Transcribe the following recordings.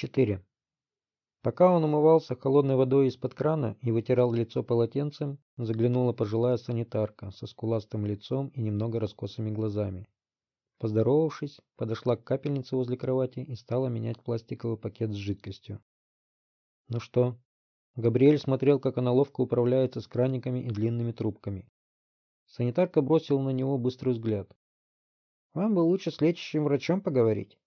4. Пока он умывался холодной водой из-под крана и вытирал лицо полотенцем, заглянула пожилая санитарка со скуластым лицом и немного раскосыми глазами. Поздоровавшись, подошла к капельнице возле кровати и стала менять пластиковый пакет с жидкостью. «Ну что?» Габриэль смотрел, как она ловко управляется с краниками и длинными трубками. Санитарка бросила на него быстрый взгляд. «Вам бы лучше с лечащим врачом поговорить.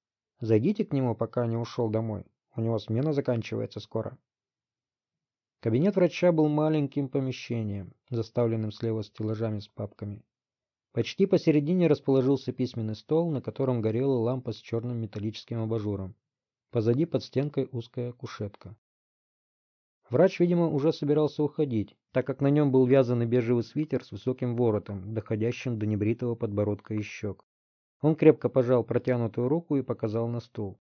Зайдите к нему, пока не ушел домой. У него смена заканчивается скоро. Кабинет врача был маленьким помещением, заставленным слева стеллажами с папками. Почти посередине расположился письменный стол, на котором горела лампа с черным металлическим абажуром. Позади под стенкой узкая кушетка. Врач, видимо, уже собирался уходить, так как на нем был вязаный бежевый свитер с высоким воротом, доходящим до небритого подбородка и щек. Он крепко пожал протянутую руку и показал на стул.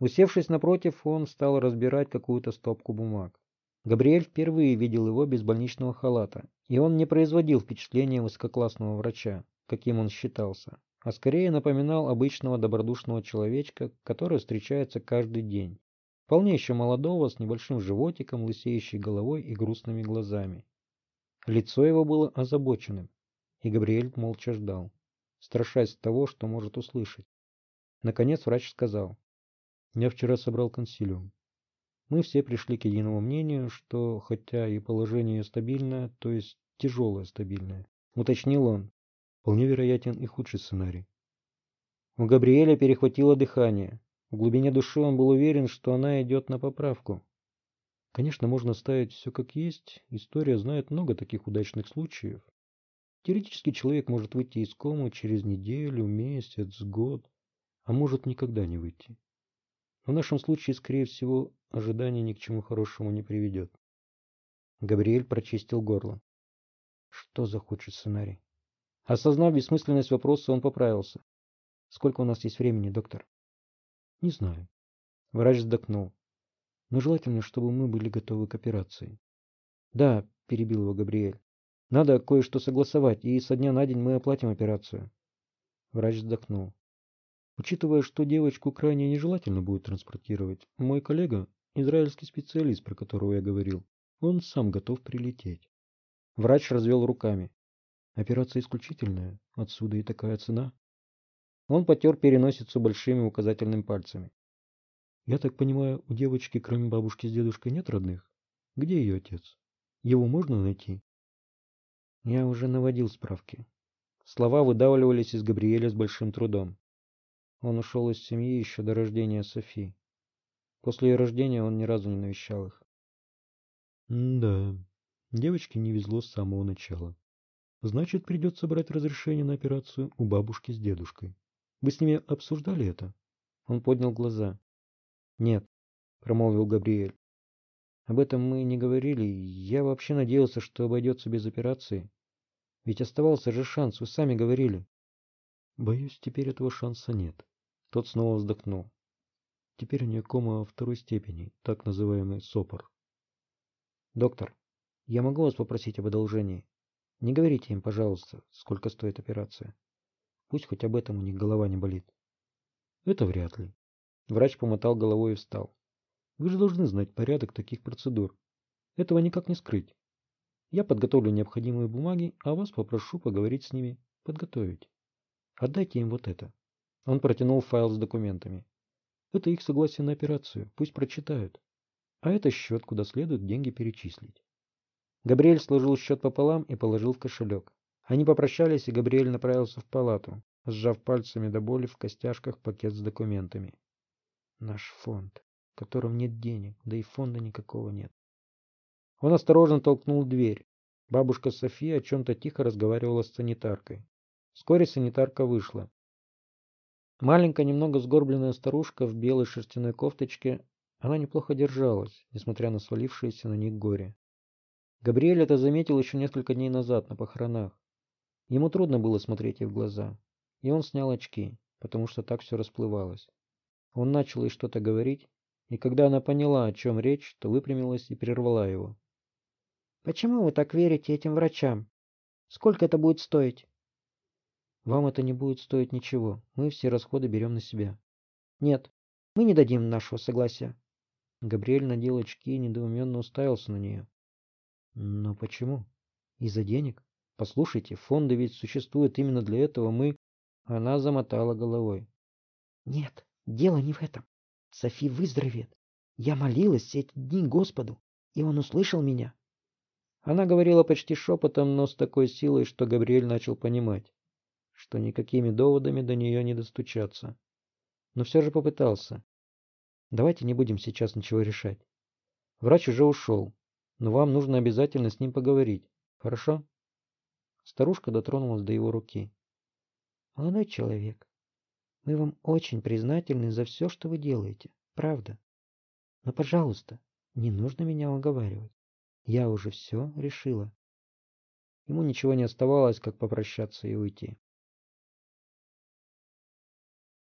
Усевшись напротив, он стал разбирать какую-то стопку бумаг. Габриэль впервые видел его без больничного халата, и он не производил впечатления высококлассного врача, каким он считался, а скорее напоминал обычного добродушного человечка, который встречается каждый день. Вполне еще молодого, с небольшим животиком, лысеющей головой и грустными глазами. Лицо его было озабоченным, и Габриэль молча ждал, страшась того, что может услышать. Наконец врач сказал, я вчера собрал консилиум. Мы все пришли к единому мнению, что, хотя и положение стабильное, то есть тяжелое стабильное, уточнил он, вполне вероятен и худший сценарий. У Габриэля перехватило дыхание. В глубине души он был уверен, что она идет на поправку. Конечно, можно ставить все как есть. История знает много таких удачных случаев. Теоретически человек может выйти из комы через неделю, месяц, год, а может никогда не выйти. В нашем случае, скорее всего, ожидание ни к чему хорошему не приведет. Габриэль прочистил горло. Что за худший сценарий? Осознав бессмысленность вопроса, он поправился. Сколько у нас есть времени, доктор? Не знаю. Врач вздохнул. Но желательно, чтобы мы были готовы к операции. Да, перебил его Габриэль. Надо кое-что согласовать, и со дня на день мы оплатим операцию. Врач вздохнул. Учитывая, что девочку крайне нежелательно будет транспортировать, мой коллега, израильский специалист, про которого я говорил, он сам готов прилететь. Врач развел руками. Операция исключительная, отсюда и такая цена. Он потер переносицу большими указательными пальцами. Я так понимаю, у девочки, кроме бабушки с дедушкой, нет родных? Где ее отец? Его можно найти? Я уже наводил справки. Слова выдавливались из Габриэля с большим трудом. Он ушел из семьи еще до рождения Софи. После ее рождения он ни разу не навещал их. да, девочке не везло с самого начала. Значит, придется брать разрешение на операцию у бабушки с дедушкой. Вы с ними обсуждали это? Он поднял глаза. Нет, промолвил Габриэль. Об этом мы не говорили. Я вообще надеялся, что обойдется без операции. Ведь оставался же шанс, вы сами говорили. Боюсь, теперь этого шанса нет. Тот снова вздохнул. Теперь у нее кома второй степени, так называемый СОПОР. Доктор, я могу вас попросить об одолжении? Не говорите им, пожалуйста, сколько стоит операция. Пусть хоть об этом у них голова не болит. Это вряд ли. Врач помотал головой и встал. Вы же должны знать порядок таких процедур. Этого никак не скрыть. Я подготовлю необходимые бумаги, а вас попрошу поговорить с ними, подготовить. Отдайте им вот это. Он протянул файл с документами. Это их согласие на операцию, пусть прочитают. А это счет, куда следует деньги перечислить. Габриэль сложил счет пополам и положил в кошелек. Они попрощались, и Габриэль направился в палату, сжав пальцами до боли в костяшках пакет с документами. Наш фонд, в нет денег, да и фонда никакого нет. Он осторожно толкнул дверь. Бабушка София о чем-то тихо разговаривала с санитаркой. Вскоре санитарка вышла. Маленькая, немного сгорбленная старушка в белой шерстяной кофточке, она неплохо держалась, несмотря на свалившееся на них горе. Габриэль это заметил еще несколько дней назад на похоронах. Ему трудно было смотреть ей в глаза, и он снял очки, потому что так все расплывалось. Он начал ей что-то говорить, и когда она поняла, о чем речь, то выпрямилась и прервала его. «Почему вы так верите этим врачам? Сколько это будет стоить?» Вам это не будет стоить ничего. Мы все расходы берем на себя. Нет, мы не дадим нашего согласия. Габриэль надел очки и недоуменно уставился на нее. Но почему? Из-за денег? Послушайте, фонды ведь существуют именно для этого. Мы... Она замотала головой. Нет, дело не в этом. Софи выздоровеет. Я молилась все эти дни Господу, и он услышал меня. Она говорила почти шепотом, но с такой силой, что Габриэль начал понимать, что никакими доводами до нее не достучаться. Но все же попытался. Давайте не будем сейчас ничего решать. Врач уже ушел, но вам нужно обязательно с ним поговорить. Хорошо? Старушка дотронулась до его руки. Молодой человек, мы вам очень признательны за все, что вы делаете. Правда. Но, пожалуйста, не нужно меня уговаривать. Я уже все решила. Ему ничего не оставалось, как попрощаться и уйти.